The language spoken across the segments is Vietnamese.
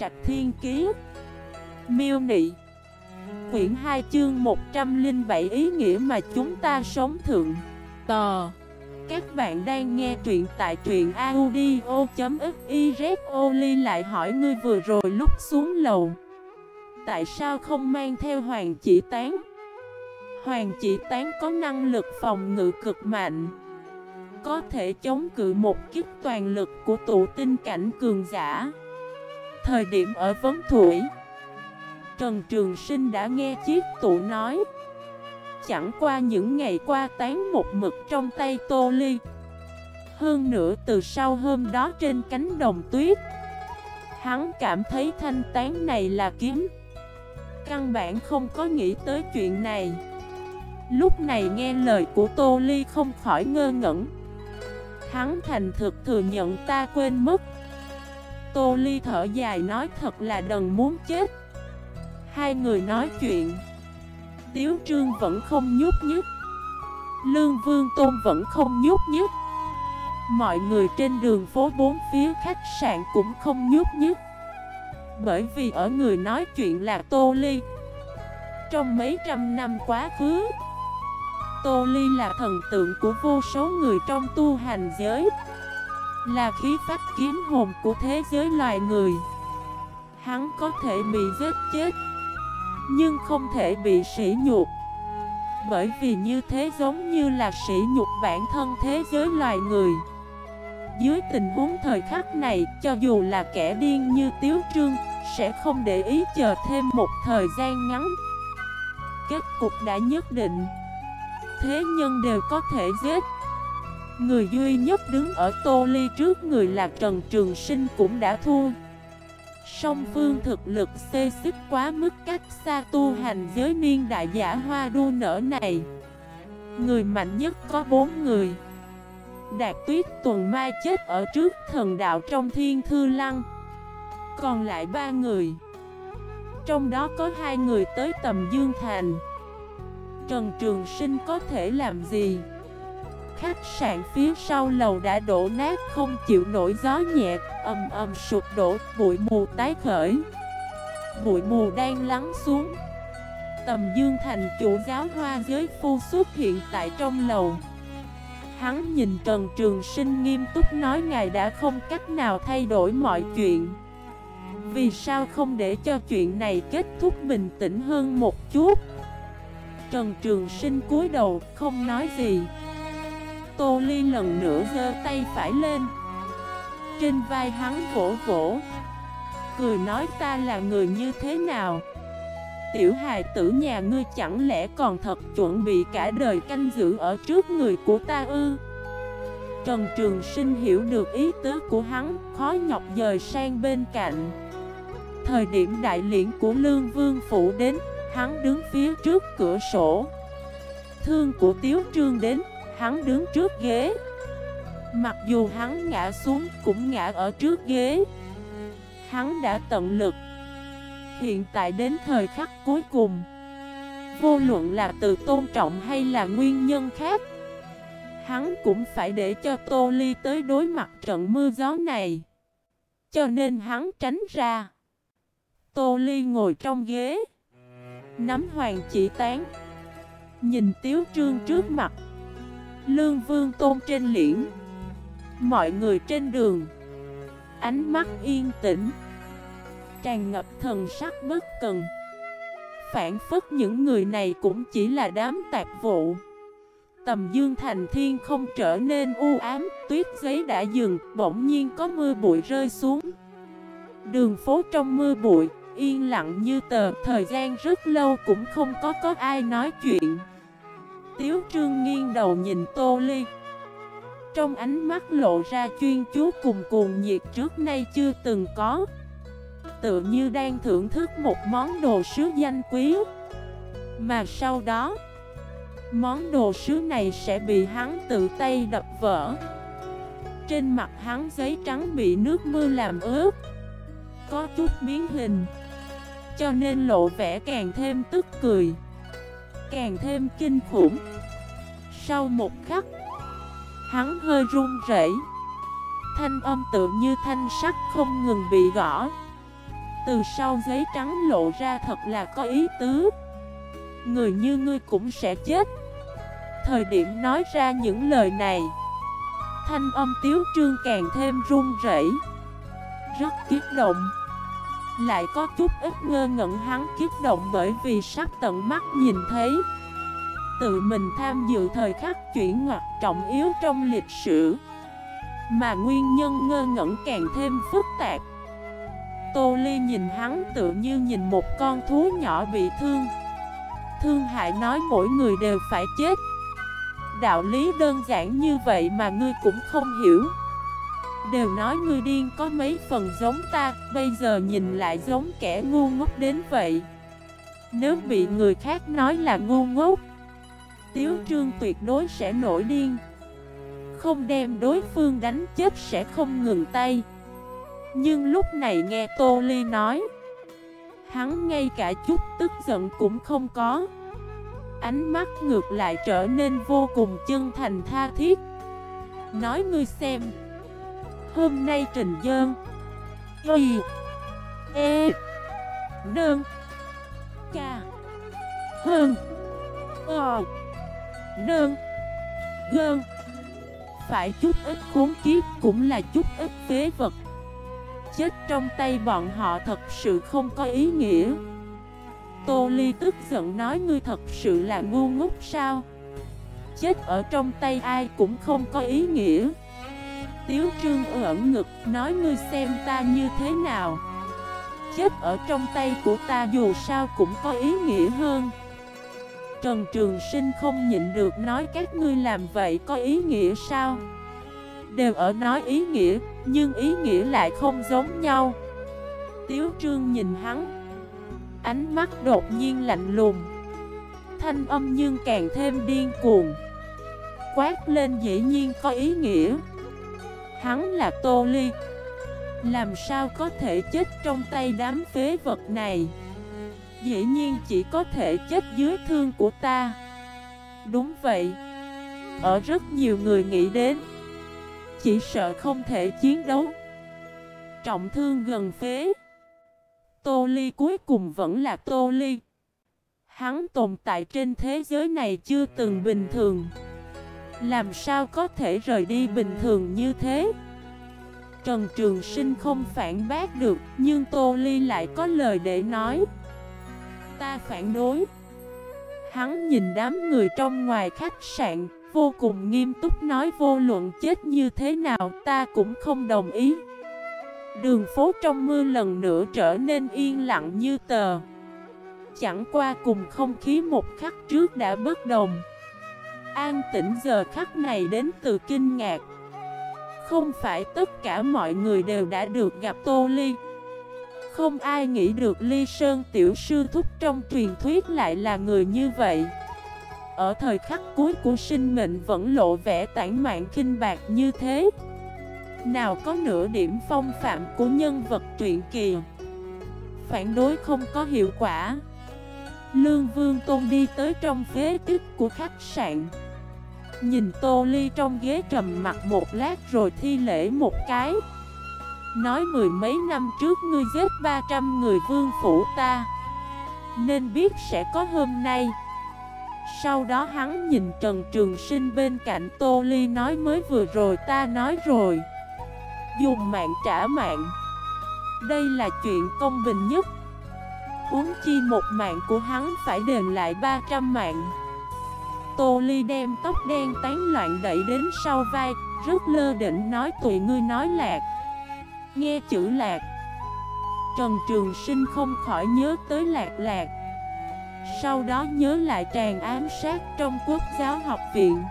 Trạch Thiên Kiế Miêu Nị. Quyển 2 chương 107 ý nghĩa mà chúng ta sống thượng. Tò. Các bạn đang nghe truyện tại truyện audio.xyz Oli lại hỏi ngươi vừa rồi lúc xuống lầu. Tại sao không mang theo hoàng chỉ tán? Hoàng chỉ tán có năng lực phòng ngự cực mạnh. Có thể chống cự một kích toàn lực của tụ tinh cảnh cường giả. Thời điểm ở Vấn Thủy. Trần Trường Sinh đã nghe chiếc tụ nói. Chẳng qua những ngày qua tán một mực trong tay Tô Ly. Hơn nữa từ sau hôm đó trên cánh đồng tuyết, Hắn cảm thấy thanh tán này là kiếm. Căn bản không có nghĩ tới chuyện này. Lúc này nghe lời của Tô Ly không khỏi ngơ ngẩn. Hắn thành thực thừa nhận ta quên mất. Tô Ly thở dài nói thật là đần muốn chết. Hai người nói chuyện. Tiếu Trương vẫn không nhúc nhích Lương Vương Tôn vẫn không nhúc nhích Mọi người trên đường phố bốn phía khách sạn cũng không nhúc nhích Bởi vì ở người nói chuyện là Tô Ly. Trong mấy trăm năm quá khứ, Tô Ly là thần tượng của vô số người trong tu hành giới. Là khí phách kiếm hồn của thế giới loài người. Hắn có thể bị giết chết, Nhưng không thể bị sỉ nhục. Bởi vì như thế giống như là sỉ nhục bản thân thế giới loài người. Dưới tình huống thời khắc này, Cho dù là kẻ điên như Tiếu Trương, Sẽ không để ý chờ thêm một thời gian ngắn. Kết cục đã nhất định. Thế nhân đều có thể giết. Người duy nhất đứng ở tô ly trước người là Trần Trường Sinh cũng đã thua. Song phương thực lực xê xích quá mức cách xa tu hành giới niên đại giả hoa đu nở này. Người mạnh nhất có bốn người. Đạt tuyết tuần mai chết ở trước thần đạo trong thiên thư lăng. Còn lại ba người. Trong đó có hai người tới tầm Dương Thành. Trần Trường Sinh có thể làm gì? Khách sạn phía sau lầu đã đổ nát không chịu nổi gió nhẹ, ầm ầm sụp đổ, bụi mù tái khởi. Bụi mù đang lắng xuống. Tầm Dương Thành chủ giáo hoa giới phu xuất hiện tại trong lầu. Hắn nhìn Trần Trường Sinh nghiêm túc nói ngài đã không cách nào thay đổi mọi chuyện. Vì sao không để cho chuyện này kết thúc bình tĩnh hơn một chút? Trần Trường Sinh cúi đầu, không nói gì Tô Ly lần nữa giơ tay phải lên. Trên vai hắn vỗ vỗ. Cười nói ta là người như thế nào? Tiểu hài tử nhà ngươi chẳng lẽ còn thật chuẩn bị cả đời canh giữ ở trước người của ta ư? Trần Trường Sinh hiểu được ý tứ của hắn, Khó nhọc dời sang bên cạnh. Thời điểm đại liễn của Lương Vương Phủ đến, Hắn đứng phía trước cửa sổ. Thương của Tiếu Trương đến Hắn đứng trước ghế. Mặc dù hắn ngã xuống, cũng ngã ở trước ghế. Hắn đã tận lực. Hiện tại đến thời khắc cuối cùng. Vô luận là từ tôn trọng hay là nguyên nhân khác, Hắn cũng phải để cho Tô Ly tới đối mặt trận mưa gió này. Cho nên hắn tránh ra. Tô Ly ngồi trong ghế, Nắm hoàng chỉ tán, Nhìn tiếu trương trước mặt. Lương vương tôn trên liễn. Mọi người trên đường. Ánh mắt yên tĩnh. Tràn ngập thần sắc bất cần. Phản phất những người này cũng chỉ là đám tạp vụ. Tầm dương thành thiên không trở nên u ám Tuyết giấy đã dừng Bỗng nhiên có mưa bụi rơi xuống. Đường phố trong mưa bụi Yên lặng như tờ, thời gian rất lâu cũng không có có ai nói chuyện. Tiếu trương nghiêng đầu nhìn Tô Ly. Trong ánh mắt lộ ra chuyên chú cùng cuồng nhiệt trước nay chưa từng có. Tựa như đang thưởng thức một món đồ sứ danh quý. Mà sau đó, Món đồ sứ này sẽ bị hắn tự tay đập vỡ. Trên mặt hắn giấy trắng bị nước mưa làm ướt. Có chút biến hình, cho nên lộ vẻ càng thêm tức cười. Càng thêm kinh khủng. Sau một khắc, Hắn hơi run rẩy. Thanh âm tự như thanh sắt không ngừng bị gõ. Từ sau giấy trắng lộ ra thật là có ý tứ. Người như ngươi cũng sẽ chết. Thời điểm nói ra những lời này, Thanh âm tiếu trương càng thêm run rẩy. Rất kiếp động. Lại có chút ít ngơ ngẩn hắn kiếp động bởi vì sắp tận mắt nhìn thấy. Tự mình tham dự thời khắc chuyển ngoặt trọng yếu trong lịch sử. Mà nguyên nhân ngơ ngẩn càng thêm phức tạp. Tô Ly nhìn hắn tự như nhìn một con thú nhỏ bị thương. Thương hại nói mỗi người đều phải chết. Đạo lý đơn giản như vậy mà ngươi cũng không hiểu. Đều nói ngươi điên, có mấy phần giống ta, Bây giờ nhìn lại giống kẻ ngu ngốc đến vậy. Nếu bị người khác nói là ngu ngốc, Tiếu trương tuyệt đối sẽ nổi điên. Không đem đối phương đánh chết sẽ không ngừng tay. Nhưng lúc này nghe Tô Ly nói, Hắn ngay cả chút tức giận cũng không có. Ánh mắt ngược lại trở nên vô cùng chân thành tha thiết. Nói ngươi xem Hôm nay Trình Dơn Y E Đơn Ca Hơn O Đơn Gơn. Phải chút ít khốn kiếp cũng là chút ít phế vật. Chết trong tay bọn họ thật sự không có ý nghĩa. Tô Ly tức giận nói, ngươi thật sự là ngu ngốc sao? Chết ở trong tay ai cũng không có ý nghĩa. Tiếu trương ẩn ngực nói ngươi xem ta như thế nào. Chết ở trong tay của ta dù sao cũng có ý nghĩa hơn. Trần Trường Sinh không nhịn được nói các ngươi làm vậy có ý nghĩa sao? Đều ở nói ý nghĩa, nhưng ý nghĩa lại không giống nhau. Tiếu Trương nhìn hắn. Ánh mắt đột nhiên lạnh lùng. Thanh âm nhưng càng thêm điên cuồng. Quát lên dĩ nhiên có ý nghĩa. Hắn là Tô Ly. Làm sao có thể chết trong tay đám phế vật này? Dĩ nhiên chỉ có thể chết dưới thương của ta. Đúng vậy. Ở rất nhiều người nghĩ đến. Chỉ sợ không thể chiến đấu. Trọng thương gần phế. Tô Ly cuối cùng vẫn là Tô Ly. Hắn tồn tại trên thế giới này chưa từng bình thường. Làm sao có thể rời đi bình thường như thế? Trần Trường Sinh không phản bác được, nhưng Tô Ly lại có lời để nói. Ta phản đối. Hắn nhìn đám người trong ngoài khách sạn, vô cùng nghiêm túc nói vô luận chết như thế nào ta cũng không đồng ý. Đường phố trong mưa lần nữa trở nên yên lặng như tờ Chẳng qua cùng không khí một khắc trước đã bất đồng An tĩnh giờ khắc này đến từ kinh ngạc. Không phải tất cả mọi người đều đã được gặp Tô Ly. Không ai nghĩ được Ly Sơn tiểu sư thúc trong truyền thuyết lại là người như vậy. Ở thời khắc cuối của sinh mệnh vẫn lộ vẻ tản mạn kinh bạc như thế. Nào có nửa điểm phong phạm của nhân vật truyện kỳ. Phản đối không có hiệu quả. Lương Vương Tôn đi tới trong phế tích của khách sạn. Nhìn Tô Ly trong ghế trầm mặt một lát rồi thi lễ một cái. Nói mười mấy năm trước ngươi giết 300 người vương phủ ta. Nên biết sẽ có hôm nay. Sau đó hắn nhìn Trần Trường Sinh bên cạnh Tô Ly nói mới vừa rồi ta nói rồi. Dùng mạng trả mạng. Đây là chuyện công bình nhất. Uống chi một mạng của hắn phải đền lại 300 mạng. Tô Ly đem tóc đen tán loạn đẩy đến sau vai, Rất lơ định nói tụi ngươi nói lạc. Nghe chữ lạc. Trần Trường Sinh không khỏi nhớ tới lạc lạc. Sau đó nhớ lại tràn ám sát trong quốc giáo học viện.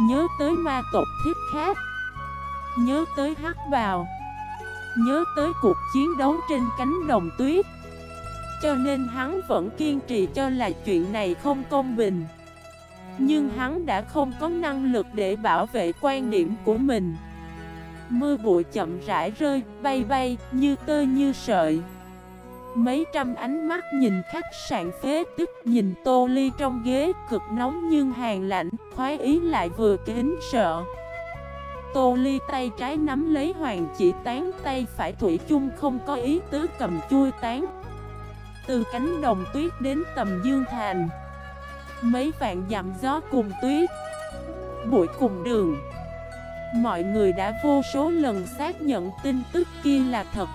Nhớ tới ma tộc thiết khác. Nhớ tới hắc bào. Nhớ tới cuộc chiến đấu trên cánh đồng tuyết. Cho nên hắn vẫn kiên trì cho là chuyện này không công bình. Nhưng hắn đã không có năng lực để bảo vệ quan điểm của mình. Mưa bụi chậm rãi rơi, bay bay, như tơ như sợi. Mấy trăm ánh mắt nhìn khách sạn phế tức nhìn tô ly trong ghế cực nóng nhưng hàng lạnh Khoái ý lại vừa kính sợ. Tô Ly tay trái nắm lấy hoàng chỉ tán tay phải thủy chung không có ý tứ cầm chui tán. Từ cánh đồng tuyết đến tầm dương thành Mấy vạn dặm gió cùng tuyết. Bụi cùng đường. Mọi người đã vô số lần xác nhận tin tức kia là thật.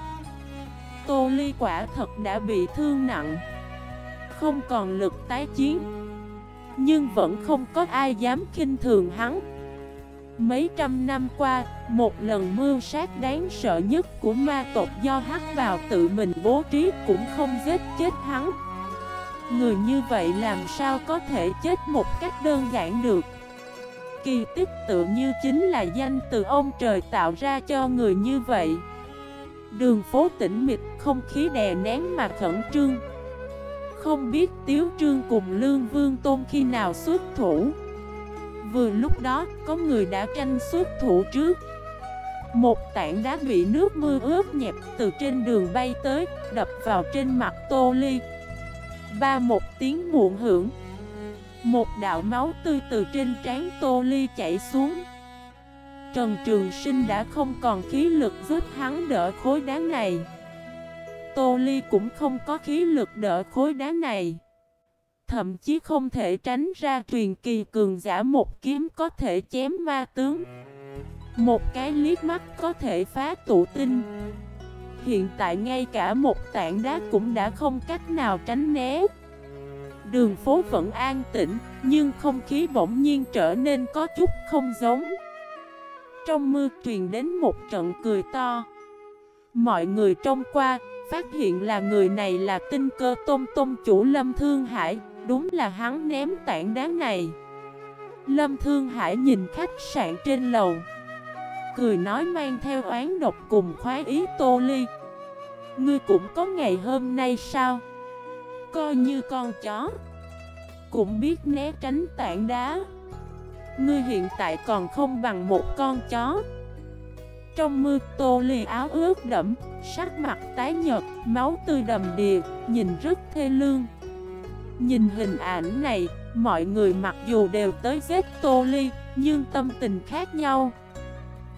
Tô Ly quả thật đã bị thương nặng. Không còn lực tái chiến. Nhưng vẫn không có ai dám khinh thường hắn. Mấy trăm năm qua, một lần mưu sát đáng sợ nhất của ma tộc do hắc vào tự mình bố trí cũng không giết chết hắn. Người như vậy làm sao có thể chết một cách đơn giản được? Kỳ tích tự như chính là danh từ ông trời tạo ra cho người như vậy. Đường phố tĩnh mịch, không khí đè nén mà khẩn trương. Không biết Tiếu Trương cùng Lương Vương Tôn khi nào xuất thủ. Vừa lúc đó, có người đã tranh xuất thủ trước. Một tảng đá bị nước mưa ướt nhẹp từ trên đường bay tới, Đập vào trên mặt Tô Ly. Ba một tiếng muộn hưởng. Một đạo máu tươi từ trên trán Tô Ly chảy xuống. Trần Trường Sinh đã không còn khí lực giúp hắn đỡ khối đá này. Tô Ly cũng không có khí lực đỡ khối đá này. Thậm chí không thể tránh ra truyền kỳ cường giả một kiếm có thể chém ma tướng. Một cái liếc mắt có thể phá tụ tinh. Hiện tại ngay cả một tảng đá cũng đã không cách nào tránh né. Đường phố vẫn an tĩnh, Nhưng không khí bỗng nhiên trở nên có chút không giống. Trong mưa truyền đến một trận cười to. Mọi người trông qua, Phát hiện là người này là tinh cơ tôm tôm chủ Lâm Thương Hải, Đúng là hắn ném tảng đá này. Lâm Thương Hải nhìn khách sạn trên lầu. Cười nói mang theo oán độc cùng khoái ý tô ly. Ngươi cũng có ngày hôm nay sao? Coi như con chó. Cũng biết né tránh tảng đá. Ngươi hiện tại còn không bằng một con chó. Trong mưa tô ly áo ướt đẫm, Sắc mặt tái nhợt, Máu tươi đầm đìa, Nhìn rất thê lương. Nhìn hình ảnh này, Mọi người mặc dù đều tới giết tô ly, Nhưng tâm tình khác nhau.